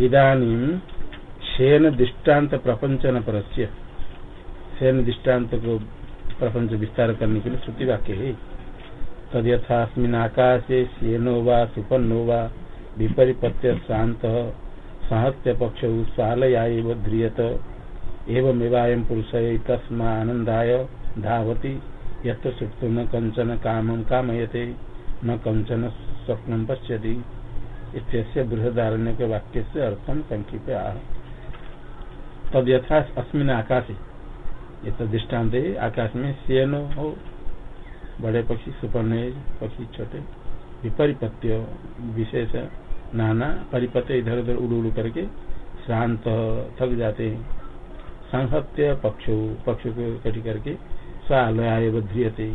इदानीम Shane दृष्टांत प्रपंचन परस्य Shane दृष्टांत को प्रपंच विस्तार करने के लिए श्रुति वाक्य है। तद यथास्मिन आकाशे शेनो वा सुपन्नो वा विपरीपत्य शांत साहत्य पक्ष सालया ध्रियत एवं पुरुष तस्मा आनंदाय धावती, यत्र सुप्त न कंचन काम कामयते, न कंचन स्वप्न पश्यति। इत्यस्य बृहदारण्य के वाक्य से अर्थम संक्षिप्त आह। तद यथा अस्मिन आकाश। ये तो दृष्टांत आकाश में सेन हो, बड़े पक्षी, सुपर्ण पक्षी, छोटे, विपरिपत्य, विशेष, नाना परिपत्य इधर उधर, उड़ उड़ करके शांत थक जाते हैं। संहत्य पक्षो, पक्षों को इकट्ठी करके स्वालय बध्रियते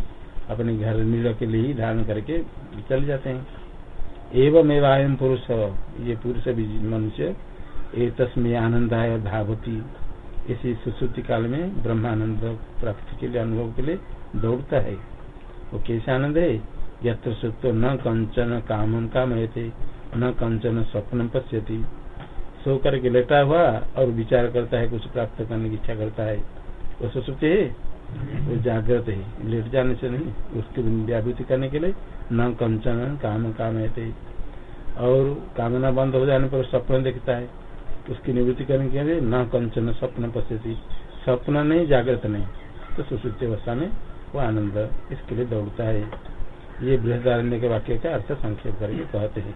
अपने घर, नीड़ के लिए ही धारण करके चल जाते हैं। एवं एवं पुरुष, ये पुरुष मनुष्य एक तस्में आनंदाय धावती। इसी सुश्रुति काल में ब्रह्मानंद प्राप्ति के लिए अनुभव के लिए दौड़ता है। वो कैसे आनंद है? यत्र सुप्त न कंचन काम काम थे न कंचन स्वप्न पश्यति। सो करके लेटा हुआ और विचार करता है, कुछ प्राप्त करने की इच्छा करता है। वो सुश्रुति है? वो जागृत है। लेट जाने से नहीं, उसकी व्यावृत्ति करने के लिए न कंचन काम काम थे और कामना बंद हो जाने पर स्वप्न देखता है। उसकी निवृत्ति करने के लिए न कंचन, स्वप्न पश्यति। स्वप्न नहीं, जागृत नहीं। तो सुश्रुति अवस्था में वो आनंद इसके लिए दौड़ता है। ये बृहदारण्य के वाक्य का अर्थ संक्षेप करके कहते हैं।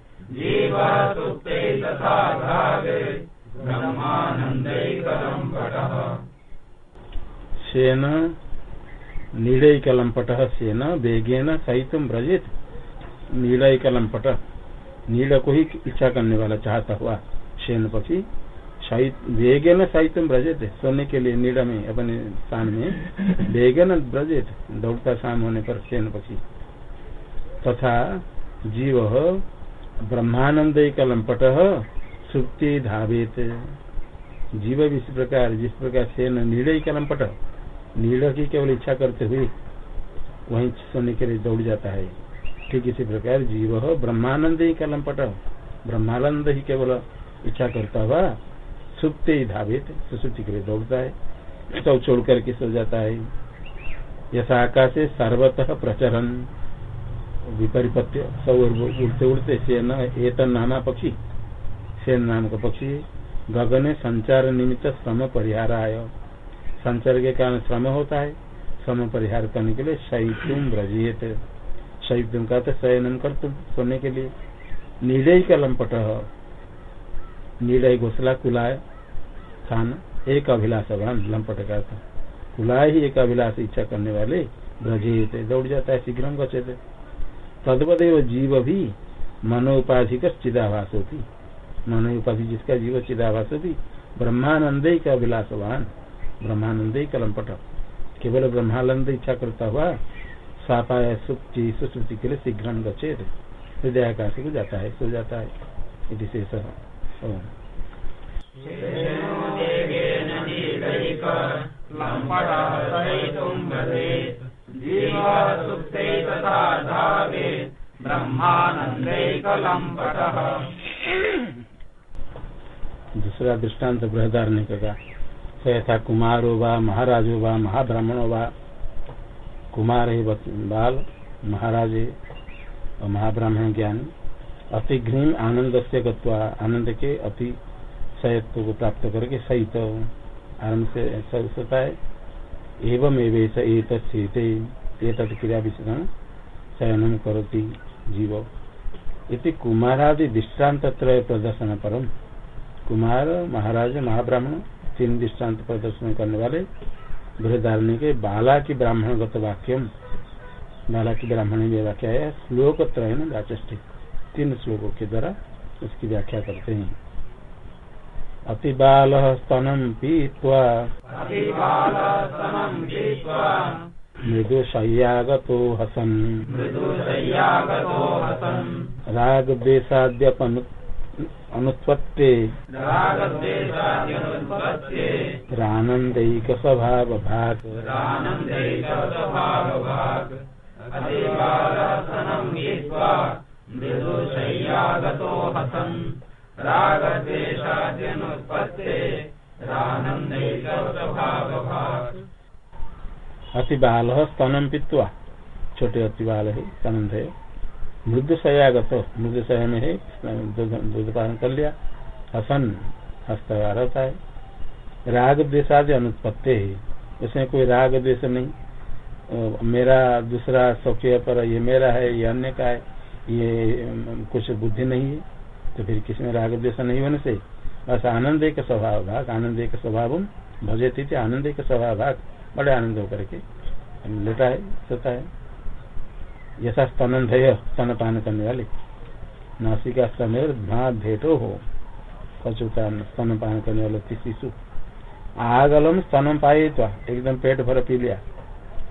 सेन नीड़कलंपट सेन, वेगेन सहित ब्रजित नीड़कलंपट नीड़ को ही इच्छा करने वाला चाहता हुआ शेन पक्षी वेगन साहित्य ब्रजित सोने के लिए नीड़ा में, अपने स्थान में वेगन ब्रजित दौड़ता शाम होने पर शेन पक्षी तथा जीव ब्रह्मानंद कलम्पट सुप्ति धावेत। जीव भी इस प्रकार, जिस प्रकार सेन नीड़ कलम्पट नीड़ की केवल इच्छा करते हुए वहीं सोने के लिए दौड़ जाता है। ठीक इसी प्रकार जीव ब्रह्मानंद ही कलम्पट ब्रह्मानंद ही केवल इच्छा करता हुआ सुप्ते ही धावित, सुसुप्ति के लिए दौड़ता है। सब छोड़ करके सो जाता है। यथा आकाश सर्वतः प्रचरण विपरीपत्य सब उड़ते उड़ते एतन नाना पक्षी। सेन नाम का पक्षी, गगन, संचार निमित्त श्रम परिहार आय संचार के कारण श्रम होता है। श्रम परिहार करने के लिए शैतुम ब्रजियत शैतुम का तो शयनम कर तुम सोने के लिए। नीडय का लंपट नीडय घोसला कुलाय। स्थान, एक अभिलाषवान लंपट का था कुलाय ही एक अभिलाष इच्छा करने वाले ब्रजियत दौड़ जाता है, शीघ्र गचेत तदवदेव जीव भी मनोपाधि का चिदाभास होती मनो उपाधि जिसका जीव चिदाभास होती ब्रह्मानंद का अभिलाषवान ब्रह्मानंद कलमपट केवल ब्रह्मानंद इच्छा करता हुआ सापाय सुप्ति सुश्रुति के लिए शीघ्र गचेत हृदय आकाश को जाता है, सो जाता है। शेष दूसरा दृष्टांत बृहदारण्य का यथा कुमारो वा महाराजो वा महाब्राह्मणो वा, कुमार ही बाल, महाराज और महाब्राह्मण ज्ञान, अति अतिघ्रीम आनंद से आनंद के अति सहित्व को प्राप्त करके सहित आनंद से होता है एवं एवं क्रिया विशेषण शयन करोति जीव इति कुमारादि दृष्टांत त्रय प्रदर्शन परम कुमार महाराज महाब्राह्मण तीन दृष्टांत प्रदर्शन करने वाले बृहदारण्य के बाला की ब्राह्मणगत वाक्यम बाला की ब्राह्मण व्याख्या है श्लोक त्रय वाचष्टि तीन श्लोकों के द्वारा उसकी व्याख्या करते हैं अतिबालः स्तनं स्तनम पीत्वा मृदुशय्यागतो हसन्। रागद्वेषाद्यपनु अनुत्पत्ते रागद्वेषाद्यनुत्पत्ते रानन्दैकस्वभावभाक्। रानन्दैकस्वभावभाक्। अतिबालस्तनं पीत्वा मृदुशय्यागतो हसन् रागद्वेषाद्यनुत्पत्ते रानन्दैकस्वभावभाक् अति बाल स्तनम पीतवा। छोटे अति बाल है स्तनंद है मृदु शयागत मृदु शय में है दूध पान कर लिया हसन हस्त रहता है राग द्वेषादि अनुत्पत्ति है। उसमें कोई राग द्वेष नहीं मेरा दूसरा सौख्य पर ये मेरा है, ये अन्य का है, ये कुछ बुद्धि नहीं है। तो फिर किसी में राग द्वेष नहीं होने से बस आनंद एक स्वभाव भाग, आनंद एक स्वभाव भजती थी आनंद एक स्वभाव भाग। बड़े आनंद होकर के लेटा है सोता है यथा स्तनंधय स्तन पान करने वाले नासिका स्तमेर भात भेटो हो। कचुता स्तन पान करने वाले शिशु आगलम स्तनम पाए तो एकदम पेट भर पी लिया।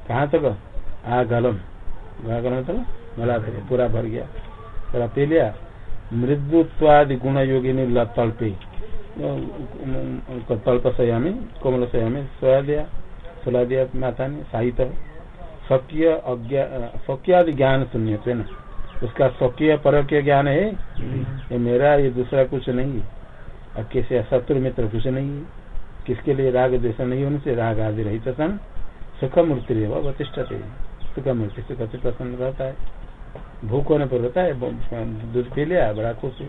कहाँ तक? आगलम। आगलम तो गला तक पूरा भर गया। पूरा पी लिया। मृदुत्वादि गुण योगिनी ल- तल्पे। तल्प सया में कोमल सया में सोया दिया सुला दिया माता ने, साहित स्वकीय अज्ञा स्वकीय आदि ज्ञान शून्य थे ना। उसका स्वकीय परकीय ज्ञान है, ये मेरा, ये दूसरा कुछ नहीं है। और किसी शत्रु मित्र कुछ नहीं है। किसके लिए राग द्वेष नहीं होने से राग आदि रहित सन सुख मूर्ति रे वतिष्ठते। सुख मूर्ति से कति प्रसन्न रहता है। भूख होने पर रहता है दूध पी लिया, बड़ा खुश है।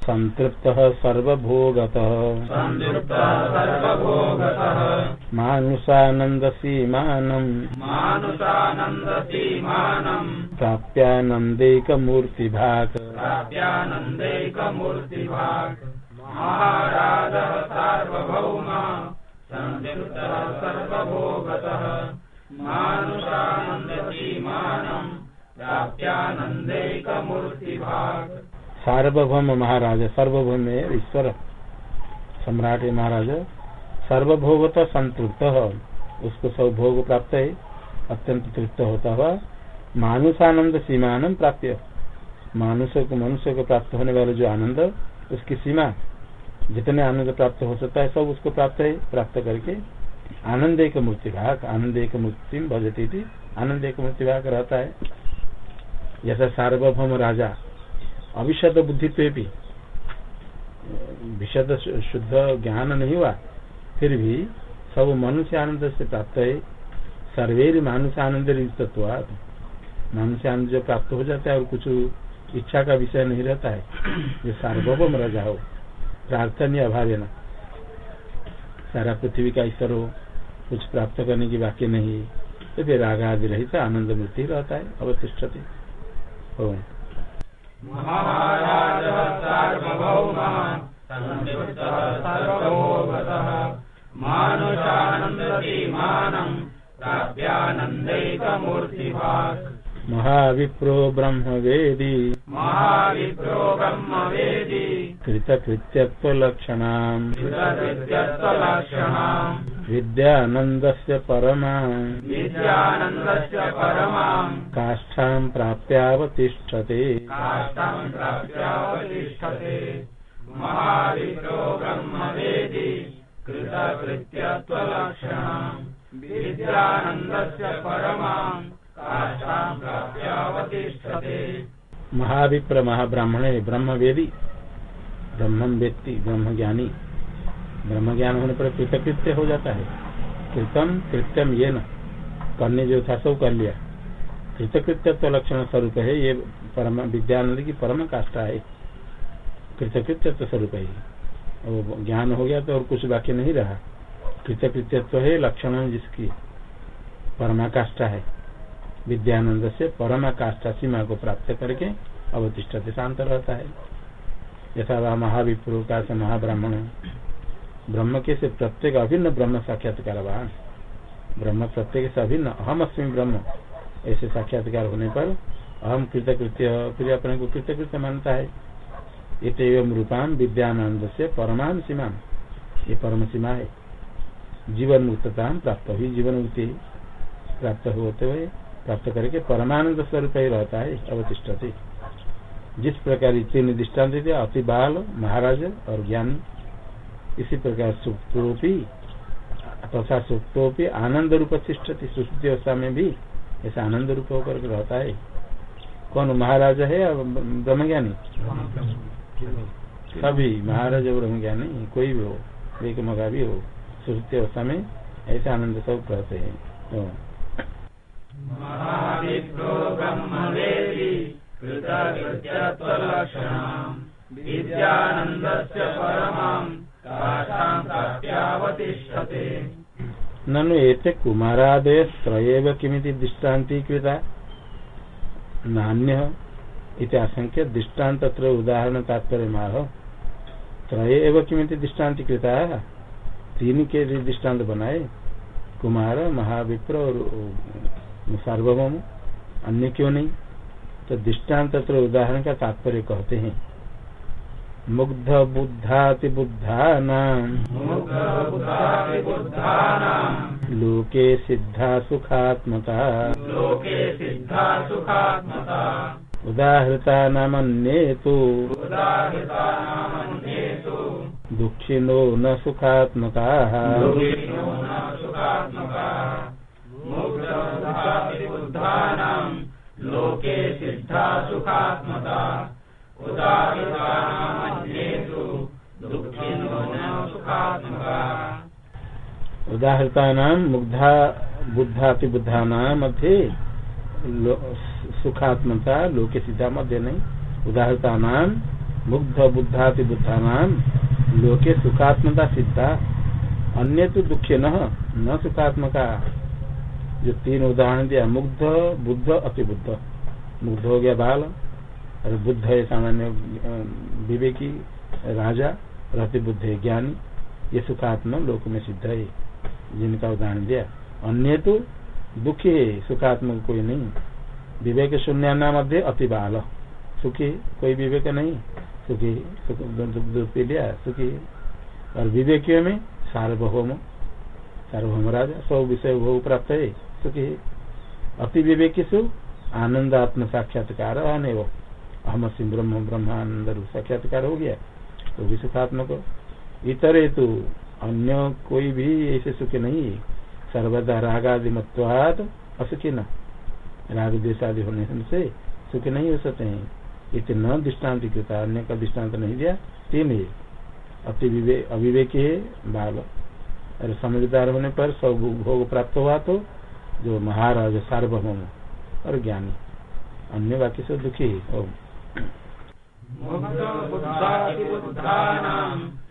संतृप्त सर्वभोगतः। मानुषानंद सीमानम मानुषानन्दसीमानम्। प्राप्यानंदेक भाग महाराजः सार्वभौमः। सन्दृप्तः सर्वभोगतः। मानुषानन्दसीमानम्। प्राप्यानन्दैकमूर्तिभाक्। सार्वभौम महाराज, सार्वभौम ईश्वर, सम्राट महाराज। सर्वभोगत संतृप्त उसको सब भोग प्राप्त है, अत्यंत तृप्त होता हुआ मानुष मानुषानंद सीमानम प्राप्त। मानुष्य को मनुष्य को प्राप्त होने वाले जो आनंद, उसकी सीमा, जितने आनंद प्राप्त हो सकता है, सब उसको प्राप्त है। प्राप्त करके आनंद एक मूर्ति भाग आनंद एक मूर्ति भजती थी आनंद एक मूर्ति भाग रहता है। जैसा सार्वभौम राजा अविशद बुद्धित्व भी विशद शुद्ध ज्ञान नहीं हुआ फिर भी सब मनुष्य आनंद से प्राप्त है सर्वेर मानुष आनंद मनुष्य आनंद जो प्राप्त हो जाता है और कुछ इच्छा का विषय नहीं रहता है जो सार्वभौम राजा हो प्रार्थनीय अभाव है ना। सारा पृथ्वी का ईश्वर हो, कुछ प्राप्त करने की बाकी नहीं। तो फिर राग आदि रहित आनंद मृत्यु रहता है, अवतिष्ठते। महाविप्रो ब्रह्मवेदी महाविप्रो ब्रह्मवेदी कृतकृत्यत्वलक्षणाम् कृतकृत्यत्वलक्षणाम् विद्यानन्दस्य परमाम्। विद्यानन्दस्य परमाम्। काष्ठाम् प्राप्यावतिष्ठते काष्ठाम् प्राप्यावतिष्ठते महाविप्रो ब्रह्मवेदी। कृतकृत्यत्वलक्षणाम्। विद्यानन्दस्य परमाम्। काष्ठाम् प्राप्यावतिष्ठते महाविप्र महाब्राह्मण ब्रह्मवेदी। ब्रह्मम वेत्ती ब्रह्म ज्ञानी ब्रह्म ज्ञान होने पर कृतकृत्य हो जाता है। कृतम कृत्यम ये न करने जो था सब कर लिया। कृतकृत्य तो लक्षण स्वरूप है, ये परम विद्यानंद की परम काष्ठा है। कृतकृत्य तो स्वरूप है। वो ज्ञान हो गया तो और कुछ बाकी नहीं रहा। कृतकृत्यत्व है लक्षण जिसकी परमा काष्ठा है। विद्यानंद से परमाकाष्ठा सीमा को प्राप्त करके अवतिष्ठते शांत रहता है। यथा वह महाविप्रो का महाब्राह्मण। ब्रह्म के से प्रत्येक अभिन्न ब्रह्म साक्षात्कार ब्रह्म प्रत्येक से अभिन्न, अहम अस्मी ब्रह्म। ऐसे साक्षात्कार होने पर अहम कृतकृत्य फिर अपने को कृतकृत्य मानता है। इतम रूपाम विद्यानंद से परमान सीमा ये परम सीमा है। जीवन मुक्तता प्राप्त हुई जीवन मुक्ति प्राप्त होते हुए, प्राप्त करके परमानंद स्वरूप ही रहता है, अवतिष्ठते। जिस प्रकार तीन दृष्टांत अति बाल, महाराज और ज्ञानी। इसी प्रकार सुप्तोपी तथा सुप्तोपी आनंद रूप तिष्ठती सुश्रुति अवस्था में भी ऐसा आनंद रूप होकर रहता है। कौन महाराज है या ब्रह्मज्ञानी? सभी महाराज ब्रह्मज्ञानी, कोई भी हो, एक मगा भी हो सुश्रुति अवस्था में ऐसे आनंद सब कहते हैं। परमाम् काष्ठाम् प्राप्यावतिष्ठते ननु एते कुमारादय त्रयेव किमिति दृष्टान्तीकृता नान्य। इति आशंक्य दृष्टांत उदाहरण तात्पर्य माह त्रय एवं किमिति दृष्टान्तीकृता तीन के दृष्टांत बनाए? कुमार, महाविप्र, और सार्वभौम। अन्य क्यों नहीं? तो दृष्टांत उदाहरण का तात्पर्य कहते हैं। मुग्ध बुद्धाति बुद्धा लोके सिद्धा सुखात्मता लोके सिद्धा सुखात्मता उदाहृता उदाहृता नामन्येषु दुःखिनो न सुखात्मका। लोके सिद्धा सुखात्मता सुखात्मका उदाहृता मुग्धा बुद्धाति बुद्धा मध्ये लो, सुखात्मता लोके सिद्धा मध्य नहीं उदाहरता नाम मुग्ध बुद्धाति बुद्धा नाम लोके सुखात्मता सिद्धा। अन्य तो दुखे न न सुखात्मका। जो तीन उदाहरण दिया मुग्ध बुद्ध अति बुद्ध। मुग्ध हो गया बाल और बुद्ध है सामान्य विवेकी राजा रहते बुद्ध है ज्ञानी। ये सुखात्मा लोक में सिद्ध है, जिनका उदाहरण दिया। अन्य तो दुखी है, सुखात्मक कोई नहीं। विवेक शून्य नाम मध्य अति बाल। सुखी, कोई विवेक नहीं। सुखी दुख पी लिया, सुखी। और विवेकियों में सार्वभौम सार्वभौम राजा, सब विषय भोग प्राप्त है, सुखी। अति विवेकी सु, आनंद आत्म साक्षात्कार अहम सिंह ब्रह्म, ब्रह्मानंद साक्षात्कार हो गया। तो भी सुखात्मक इतर हेतु अन्य कोई भी ऐसे सुख नहीं। सर्वदा रागादि मत्वाद असुखी न राग देशादि होने से सुख नहीं हो सकते हैं। इतना दृष्टांत कृता, अन्य का दृष्टांत नहीं दिया, तीन है। अति विवेक अविवेक है, बाल। और समझदार होने पर सब भोग प्राप्त हुआ तो जो महाराज सार्वभौम और ज्ञानी। अन्य बाकी सब दुखी है।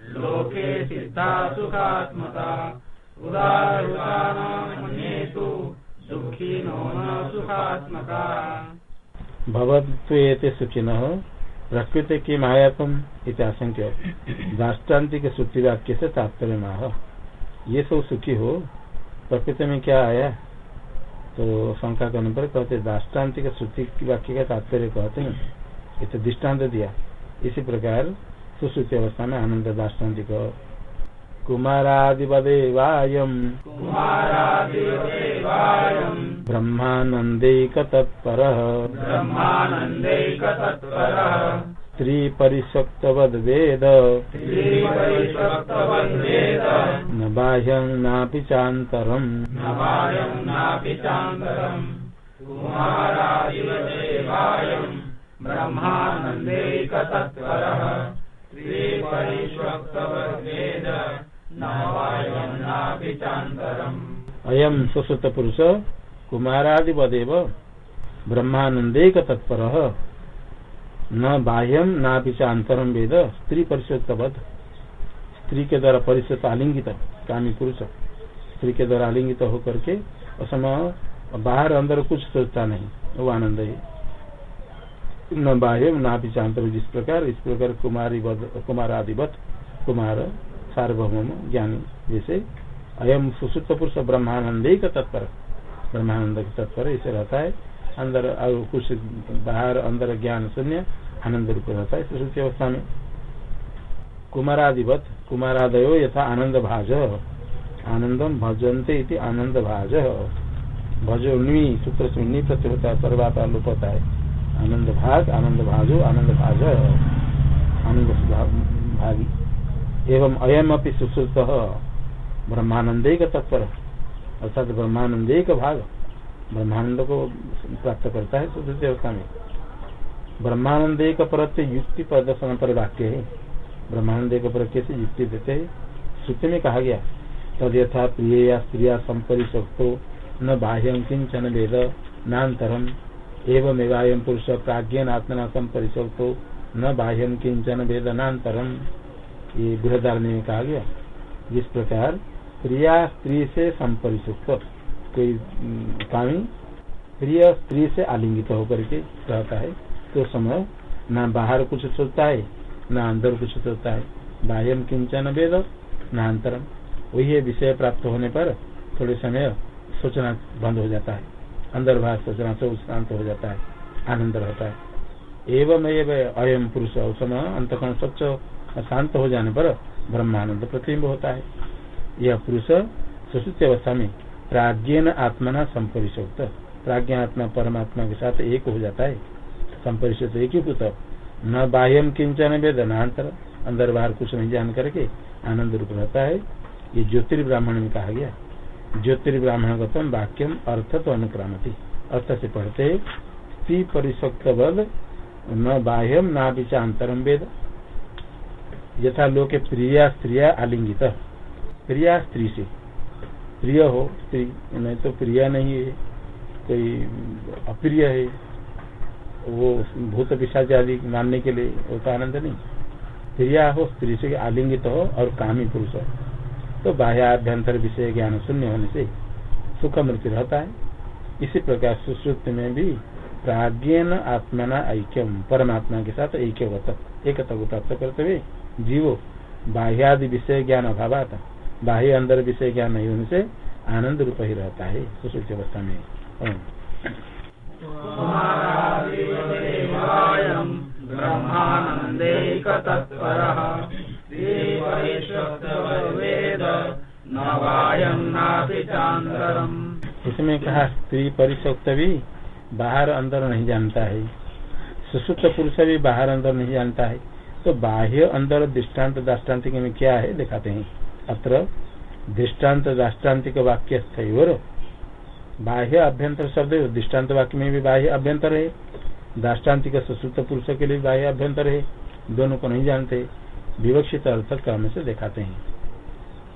लोके सिद्धा सुखात्मता। उदाहृतानामन्येषु दुःखिनो न सुखात्मका। भवत्वेते सुखिनः प्रकृति की मायातम इत्याशंक्य दाष्टान्तिक श्रुति वाक्य से तात्पर्य माह ये सब सुखी हो, प्रकृति में क्या आया? तो शंका करने पर कहते दाष्टान्तिक श्रुति वाक्य का तात्पर्य कहते हैं। ये तो दृष्टांत दिया। इसी प्रकार सुश्रुति अवस्था में आनंद दाष्टान्तिक कुमारादिवदेवायम्। ब्रह्मानन्दैकतत्परः। ब्रह्मानन्दैकतत्परः। स्त्रीपरिशक्तवद्वेद स्त्रीपरिशक्तवद्वेद न बाह्यं नापि चान्तरम्। न बाह्यं नापि चान्तरम्। कुमारादिवदेवायम्। ब्रह्मानन्दैकतत्परः। अयम सुश्रुत पुरुष कुमारादिवदेव ब्रह्मानंदेक तत्पर न बाह्यम ना चांतरम वेद स्त्री परिशुद्धवत स्त्री के द्वारा परिशुद्ध आलिंगित कामी पुरुष। स्त्री के द्वारा आलिंगित होकर के असम बाहर अंदर कुछ सोचता नहीं, वो आनंद है। न बाह्य न पिचांतर जिस प्रकार इस प्रकार कुमारी कुमारादिवत कुमार सार्वभौम ज्ञानी जैसे। अयम सुसुप्त पुरुष ब्रह्मानंद का तत्पर। ब्रह्मानंद के तत्पर, ऐसे रहता है। अंदर और कुछ बाहर अंदर ज्ञान शून्य, आनंद रूप रहता है सुसुप्त अवस्था में। कुमारादिवत कुमारादयो यथा आनंद भाज। आनंदम भजनते इति आनंद भाज। भजो नी सूत्र से नी प्रत्यय होता है सर्वाता लोप होता है। आनंद भाग आनंद भाजो आनंद भाज आनंद भागी। एवं अयम अपनी सुश्रुत ब्रह्मानंदे तत्पर अर्थात ब्रह्मानंदे का भाग। ब्रह्मानंद को प्राप्त करता है सुश्रुति अवस्था में। ब्रह्मानंद एक परत युक्ति प्रदर्शन पर वाक्य है। ब्रह्मानंद एक पर कैसे युक्ति देते है। श्रुति में कहा गया तद यथा प्रिय या स्त्रिया संपरिशक्तो न बाह्यम किंचन वेद नातरम एवं एवं पुरुष प्राज्ञन आत्मना संपरिशक्तो न बाह्यम किंचन वेद नातरम ये बृहदारण्य में कहा गया। जिस प्रकार प्रिया स्त्री से संपरिशुक्त कोई कामी प्रिय स्त्री से आलिंगित होकर के रहता है तो समय न बाहर कुछ सोचता है, न अंदर कुछ सोचता है। बाह्यम किंचन वेद, न अंतरम। वही विषय प्राप्त होने पर थोड़े समय सोचना बंद हो जाता है। अंदर सोचना सब शांत हो जाता है, आनंद रहता है। एवं एवं अयम पुरुष उस समय अंतकरण स्वच्छ शांत हो जाने पर ब्रह्मानंद प्रतिम्ब होता है। यह पुरुष सुश्रुति अवस्था में प्राज्ञन आत्मना संपरिशुक्त प्राज्ञ आत्मा परमात्मा के साथ एक हो जाता है। संपरिशुक्त एक ही पुत्र, न बाह्यम किंचन वेद नान्तर अंदर बाहर कुछ नहीं जान करके आनंद रूप रहता है। ये ज्योतिर्ब्राह्मण में कहा गया ज्योतिर्ब्राह्मण गतम वाक्यम अर्थ तो अनुक्रामती अर्थ से पढ़ते स्त्री परिशक्त न बाह्यम न विचांतरम वेद। यथा लोके प्रिया, स्त्रिया आलिंगित। प्रिया स्त्री से। प्रिय हो, स्त्री, नहीं तो प्रिय नहीं है। कोई अप्रिय है, वो भूत पिशाच आदि मानने के लिए वो तो आनंद नहीं। प्रिया हो, स्त्री से आलिंगित हो और कामी पुरुष हो। तो बाह्याभ्यंतर विषय ज्ञान शून्य होने से सुख मृत्यु रहता है। इसी प्रकार सुश्रुत में भी प्राज्ञन आत्मना ऐक्यम, परमात्मा के साथ ऐक्य एकता को प्राप्त करते हुए जीवो बाह्यादि विषय ज्ञान अभाव बाह्य अंदर विषय ज्ञान नहीं होने से आनंद रूप ही रहता है, सुश्रुत अवस्था में। ब्रह्मानंदे इसमें कहा, स्त्री परिशोक्त भी बाहर अंदर नहीं जानता है। सुसुप्त पुरुष भी बाहर अंदर नहीं जानता है। तो बाह्य अंदर दृष्टांत दाष्टान्तिक में क्या है, दिखाते हैं। अत्र दृष्टांत दाष्टान्तिक वाक्य स्थर बाह्य अभ्यंतर शब्द दृष्टांत वाक्य में भी बाह्य अभ्यंतर है। दाष्टान्तिक सुसुप्त पुरुष के लिए बाह्य अभ्यंतर है। दोनों को नहीं जानते। विवक्षित अर्थ क्रम से दिखाते हैं।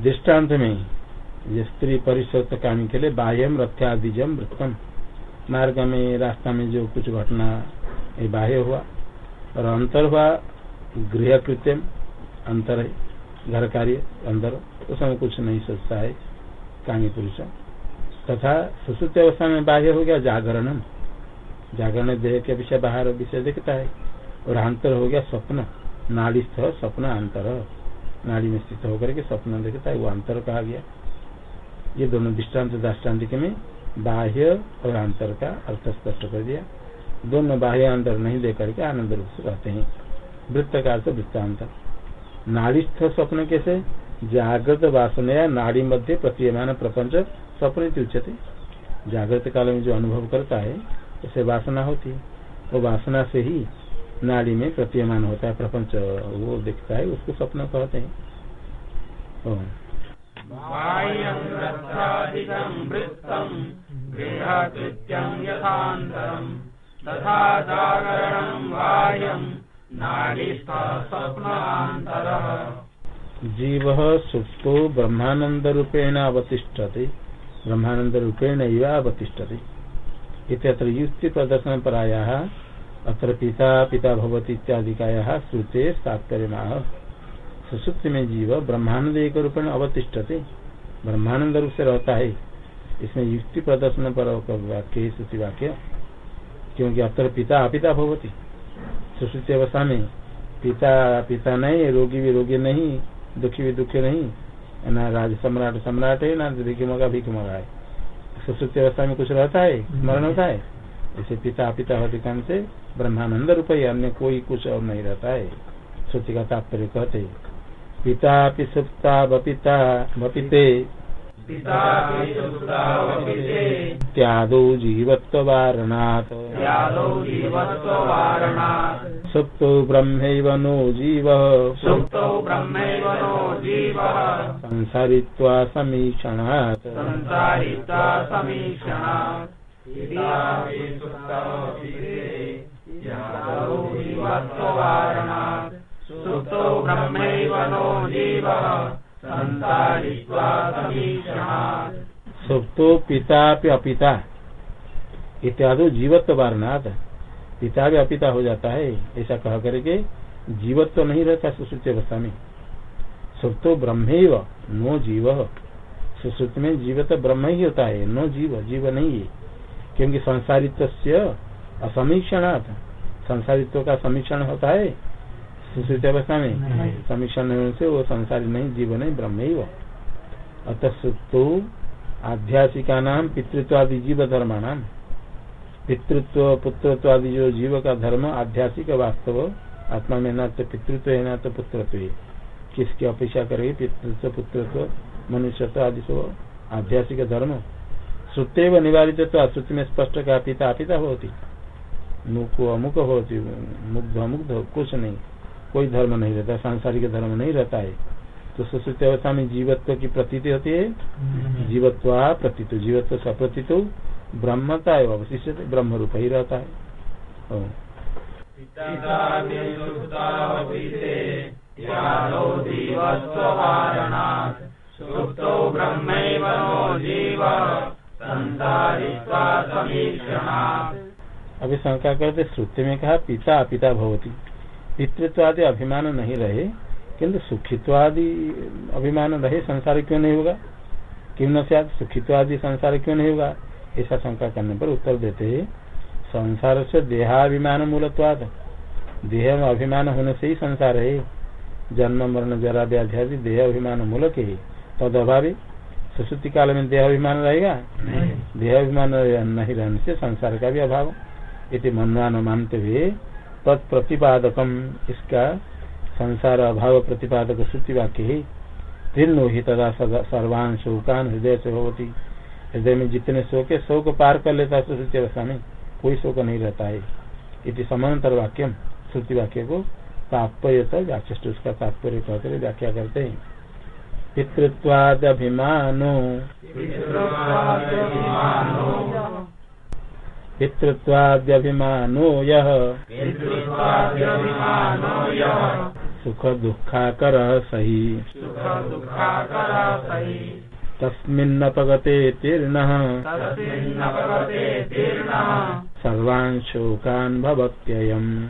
दृष्टांत में स्त्री परिश्वत काम के लिए बाह्यम, रथ्यादिजम, वृत्तम। मार्ग में, रास्ता में जो कुछ घटना बाह्य हुआ, और अंतर हुआ गृह कृत्यम अंतर है, घर कार्य, अंदर उसमें कुछ नहीं सोचता है, कामी पुरुष। तथा सुश्रुत अवस्था में बाह्य हो गया जागरणम। जागरण देह के विषय बाहर विषय दिखता है, और अंतर हो गया स्वप्न, नाड़ी स्थ, स्वप्न अंतर। नाड़ी में स्थित होकर के स्वप्न दिखता है, वो अंतर कहा गया ये दोनों दृष्टांत दाष्टान्तिक में बाह्य और अंतर का अर्थ स्पष्ट कर दिया। दोनों बाह्य अंतर नहीं दे करके आनंद रूप से रहते हैं। वृत्त का अर्थ वृत्तांत। नाड़ीस्थ स्वप्न कैसे? जागृत वासना नाड़ी मध्य प्रतीयमान प्रपंच स्वप्न उच्चते जागृत काल में जो अनुभव करता है, उसे वासना होती है। वो वासना से ही नाड़ी में प्रतीयमान होता है प्रपंच वो दिखता है उसको स्वप्न कहते हैं। जीव सुप्तो ब्रह्मानंद रूपेण अवतिष्ठते ब्रह्मानंद रूपेण इव अवतिष्ठते। इत्यत्र युक्ति प्रदर्शन पराया अत्र पिता पिता भवती इत्यादि का इत्यादिकाया श्रुते तात्पर्य सुसुप्ति में जीव ब्रह्मानंद एक रूपेण अवतिष्ठते। ब्रह्मानंद रूप से रहता है। इसमें युक्ति प्रदर्शन पर वाक्य श्रुति वाक्य। क्योंकि अत्र पिता, अपिता भवती। सुश्रुति अवस्था में पिता पिता नहीं, रोगी भी रोगी नहीं, दुखी भी दुखी नहीं, ना राज सम्राट सम्राट है, ना भिख मगा भिख मगा है। सुश्रुति अवस्था में कुछ रहता है स्मरण होता है। इसे पिता पिता होते से ब्रह्मानंद रूप ही अन्य कोई कुछ और नहीं रहता है। श्रुति का तात्पर्य कहते पिता सुप्ता बपिता बपिते त्यादौ जीवत्ववारणात् सुप्तो ब्रह्मैव नो जीवः। सुप्तौ ब्रह्मैव नो जीवः। समीक्षणात्। संसारित्वा समीक्षणात्। सुप्तो पिता अपिता। इत्यादि जीवत्व वारणात पिता भी अपिता हो जाता है, ऐसा कह करके जीवत्व तो नहीं रहता सुश्रुति अवस्था में। सुप्तो ब्रह्म नो जीव। सुश्रुत में जीव तो ब्रह्म ही होता है, नो जीव जीव नहीं है। क्योंकि संसारित्व से असमीक्षणात्। संसारित्व का समीक्षण होता है। सुश्रुति अवस्था में समीक्षण से वो संसारी नहीं जीव नहीं ब्रह्म ही अतः सुप्तो आध्यासिका नाम पितृत्व आदि जीव धर्माणाम पितृत्व पुत्रत्व आदि जो जीव का धर्म आध्यासिक वास्तव आत्मा में न तो पितृत्व है न तो पुत्रत्व है। किसकी अपेक्षा करेगी? पितृत्व पुत्रत्व मनुष्यत्व आदि सब आध्यासिक धर्म। श्रुते व निवारित तो श्रुति में स्पष्ट का पिता पिता होती। मुख अमुक होती मुग्ध अमुग्ध कुछ नहीं। कोई धर्म नहीं रहता सांसारिक धर्म नहीं रहता है। तो सुश्रुति अवस्था में जीवत्व की प्रतीति होती है। जीवत्व प्रतीत जीवत्व सप्रतीत ब्रह्मता एवं अवशिष्य ब्रह्म रूप ही रहता है। अभी शंका करते श्रुति में कहा पिता पिता भवती। पितृत्व आदि अभिमान नहीं रहे किंतु सुखित्व आदि अभिमान रहे संसार क्यों नहीं होगा? क्यों न सुखित्व आदि संसार क्यों नहीं होगा? ऐसा शंका करने पर उत्तर देते हैं संसार से देहाभिमान मूलत्वाद। देह में अभिमान होने से ही संसार है। जन्म मरण जरा व्याध्यादि देह अभिमान मूलक है। तद अभावी सुश्रुति काल में देह अभिमान रहेगा? देह अभिमान नहीं रहने से संसार का भी अभाव। इति मनवान मानते हुए तत्प्रतिपादकम। इसका संसार अभाव प्रतिपादक श्रुति वाक्य ही। तीर्ण ही तदा सर्वान शोकान हृदय से होती हृदय में जितने शोक है, शोक पार कर लेता है श्रुति अवस्था में कोई शोक नहीं रहता है। इति समांतर वाक्यम। श्रुति वाक्य को तात्पर्य व्याचष्ट उसका तात्पर्य कहकर व्याख्या करते हैं। पितृत्वादभिमानो। पितृत्वाद्यभिमानो यः। सुख दुखाकर सही तस्मिन्नपगते तीर्णः। सर्वान् शोकान् भवत्ययम्।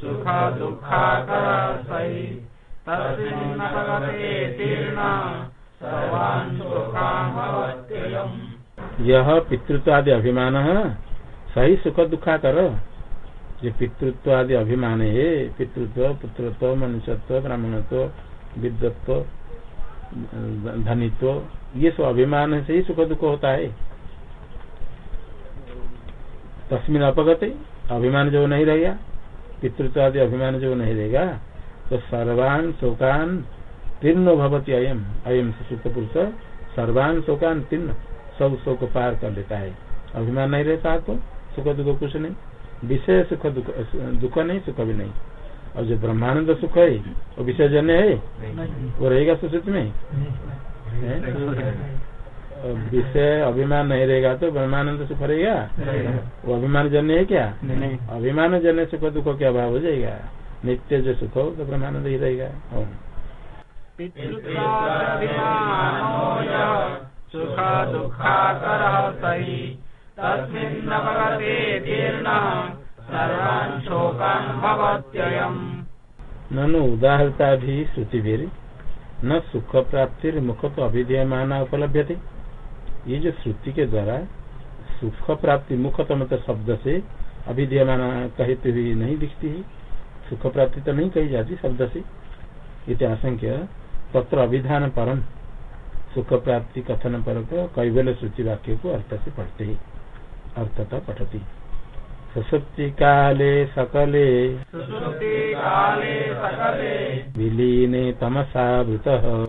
सुख दुःखाकर सहि तस्मिन्नपगते तीर्णः। यह पितृत्वादि अभिमान, सही सुख दुखा कर जो पितृत्व आदि अभिमान है पितृत्व, पुत्रत्व, मनुष्यत्व, ब्राह्मणत्व, विद्वत्व, धनित्व, ये सब अभिमान से ही सुख दुख होता है। तस्मिन अपगत, अभिमान जो नहीं रहेगा पितृत्व आदि अभिमान जो नहीं रहेगा तो सर्वान शोकान तीर्ण भवती अयम। अयम सुप्त पुरुष सर्वान शोकान तीर्ण सब शोक पार कर लेता है। अभिमान नहीं रहता आपको सुख दुख कुछ नहीं। विषय सुख दुख दुख नहीं सुख भी नहीं। और जो ब्रह्मानंद सुख है वो विषयजन्य है? वो रहेगा सुश्रुति में? विषय अभिमान नहीं रहेगा तो ब्रह्मानंद सुख रहेगा? वो अभिमान जन्य है क्या? अभिमान जन्य सुख दुख क्या भाव हो जाएगा। नित्य जो सुख हो तो ब्रह्मानंद ही रहेगा। सुख दुःखाकरः सहि न सुख प्राप्ति मुख तो अभिधेयमान उपलब्ध थे ये जो श्रुति के द्वारा सुख प्राप्ति मुख तो मतलब शब्द से अभिधेयमान कहते हुए नहीं दिखती है सुख प्राप्ति तो नहीं कही जाती शब्द से इतना इतिहासंख्य तत्र अभिधान परम सुख प्राप्ति कथन पर कैवल्य श्रुति वाक्य को अर्थ से पढ़ते ही अर्थता पठती। सुसुप्ति काले सकले सुषुप्ति काले सकले विलीने तमसावृतः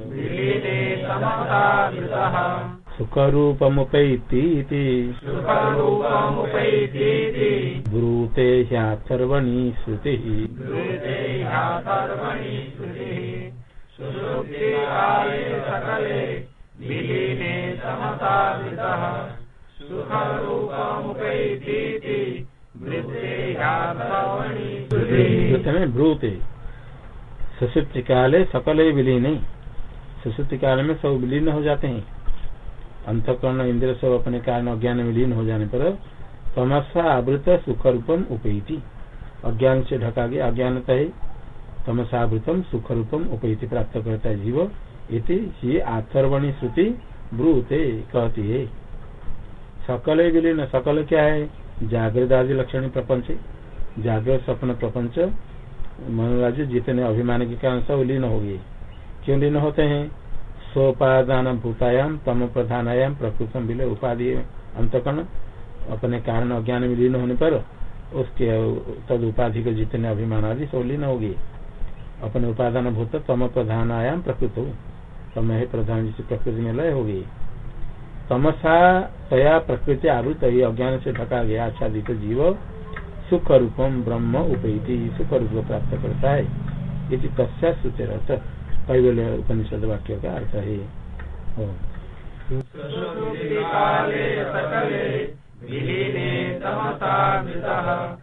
सुखरूपमुपैतीति सुखरूपमुपैतीति। ब्रूते श्रुतिः। ब्रूते श्रुतिः। ब्रूते सुसुप्ति काले सकले विलीने। सुसुप्ति काल में सब विलीन हो जाते हैं। अंतकरण इंद्र सब अपने कारण अज्ञान विलीन हो जाने पर तमसा आवृत सुख रूपम उपैति। अज्ञान से ढका गया अज्ञानता है तमसावृतम सुख रूपम उपैति प्राप्त करता है जीव। इति ही आथर्वणी श्रुति ब्रूते कहती है। सकल विलीन सकल क्या है? जागृत आदि लक्षण प्रपंच। जागृत स्वप्न प्रपंच। मनोराज्य जितने अभिमान के कारण सब लीन हो गए। क्यों लीन होते हैं? सोपादान भूतायाम तम प्रधानायाम प्रकृतम विलय उपाधि अंतकरण। अपने कारण अज्ञान में लीन होने पर उसके तद उपाधि के जितने अभिमान आदि सब लीन हो गए। अपने उपादान भूत तम प्रधानायाम प्रकृत। हो तम है प्रधान जिसे प्रकृति में लय हो गई तमसा तया प्रकृति आवृत ही अज्ञान से ढका गया, आच्छादित जीव सुख रूपम ब्रह्म उपैति सुख रूप प्राप्त करता है। यदि तस्या सूचरत। कैवल्य उपनिषद वाक्य का अर्थ है। विलीने तमसावृतः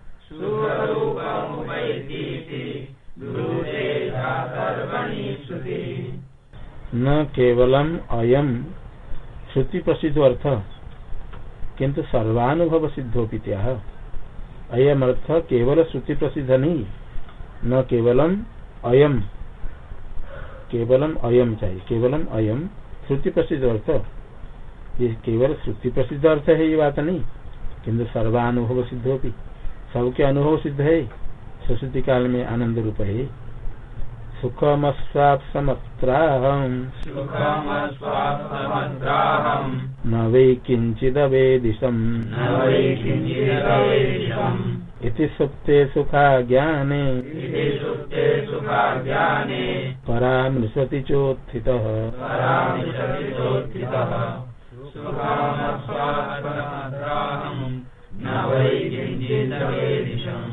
न केवलम अयम श्रुति प्रसिद्ध अर्थ किंतु सर्वानुभव सिद्धोपि त्याह अयम अर्थ केवल श्रुति प्रसिद्ध नहीं, न केवलम अयम केवलम अयम चाहिए, केवलम अयम श्रुति प्रसिद्ध अर्थ ये केवल श्रुति प्रसिद्ध अर्थ है ये बात नहीं किंतु सर्वानुभव सिद्धोपि सबके अनुभव सिद्ध है। सरस्वती काल में आनंद रूप है सुखमस्वाप्समत्राहम् सुखमस्वात्मद्राहम् न वै किञ्चिदवेदिशम् इति सुप्ते सुखा ज्ञाने परामृशति चोत्थितः। न वै किञ्चिदवेदिशम्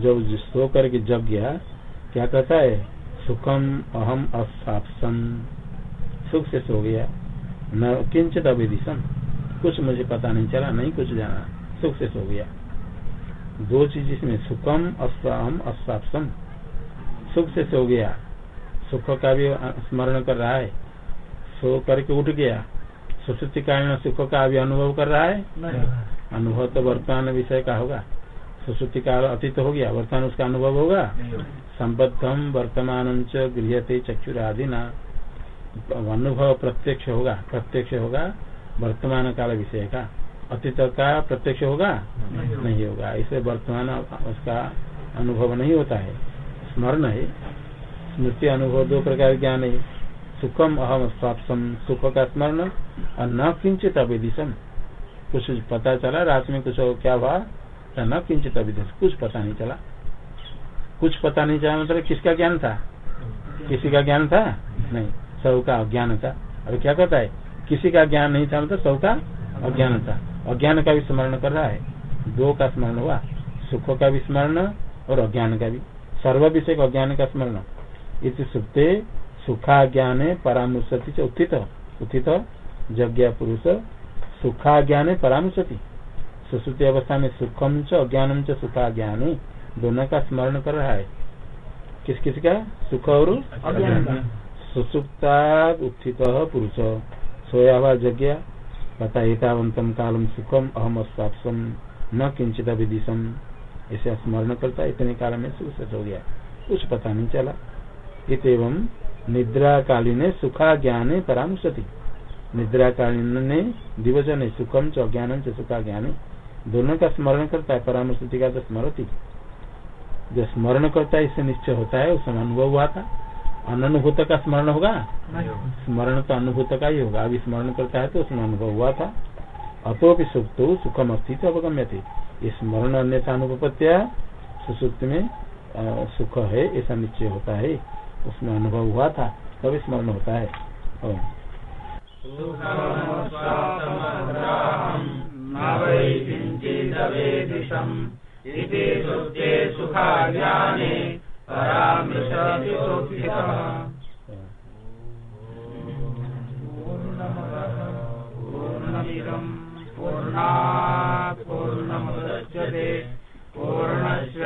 जब सो करके जग गया, क्या कहता है? सुखम अहम असापसम। सुख से सो गया। न किंचित अविदिशम कुछ मुझे पता नहीं चला, नहीं कुछ जाना। सुख से सो गया। दो चीज़ इसमें, सुखम अस्वाम असापसम। सुख से सो गया। सुख का भी स्मरण कर रहा है। सो करके उठ गया। सुश्रुति कालीन सुख का भी अनुभव कर रहा है? अनुभव तो वर्तमान विषय का होगा। सुश्रुति काल अतीत हो गया वर्तमान उसका अनुभव होगा? संबद्धम वर्तमान गृहते चक्षुरादि ना अनुभव प्रत्यक्ष होगा प्रत्यक्ष होगा वर्तमान काल विषय का। अतीत का प्रत्यक्ष होगा? नहीं होगा। इसे वर्तमान उसका अनुभव नहीं होता है। स्मरण है। स्मृति अनुभव दो प्रकार ज्ञान है। सुखम अहम स्वापसम सुख का स्मरण और न किंचित अविदिशम। कुछ पता चला, रात में कुछ क्या हुआ? या न किंचित अविदिश कुछ पता नहीं चला। कुछ पता नहीं चला मतलब किसका ज्ञान था? किसी का ज्ञान था? नहीं। सब का अज्ञान था। अब क्या कहता है? किसी का ज्ञान नहीं था मतलब सबका अज्ञान था। अज्ञान का भी स्मरण कर रहा है। दो का स्मरण हुआ। सुख का भी स्मरण और अज्ञान का भी। सर्व विषय अज्ञान का स्मरण। इस सुप्ते सुखा ज्ञान परामर्शति उत्थित। उत्थित यज्ञ पुरुष सुखा ज्ञान परामर्शति सुश्रुति अवस्था में सुखम च अज्ञानम च सुखा ज्ञान दोनों का स्मरण कर रहा है। किस किस का? सुख और अज्ञान सुसुप्ता उत्थित पुरुष। सोया हुआ यज्ञ पता एतावंतम कालम सुखम अहम अस्वापसम न किंचित विदिशम। ऐसे स्मरण करता इतने काल में सुख हो गया। कुछ पता नहीं चला। इतम कालीन सुखा ज्ञान परामर्शति निद्रा कालीन ने दिवचन सुखम च अज्ञानम च सुखा ज्ञान दोनों का स्मरण करता है परामर्शति का तो स्मरती। जो स्मरण करता है इससे निश्चय होता है उस अनुभव हुआ था। अनुभूत का स्मरण होगा? स्मरण तो अनुभूत का ही होगा। अभी स्मरण करता है तो उसमें अनुभव हुआ था। अतोपि सुप्त सुखम अस्तित्व अवगम्य थे ये स्मरण अन्यथा अनुपत्या सुसुप्त में सुख है ऐसा निश्चय होता है। उसमें अनुभव हुआ था तभी स्मरण होता है। पूर्णा पूर्णमुदच्यते। पूर्णस्य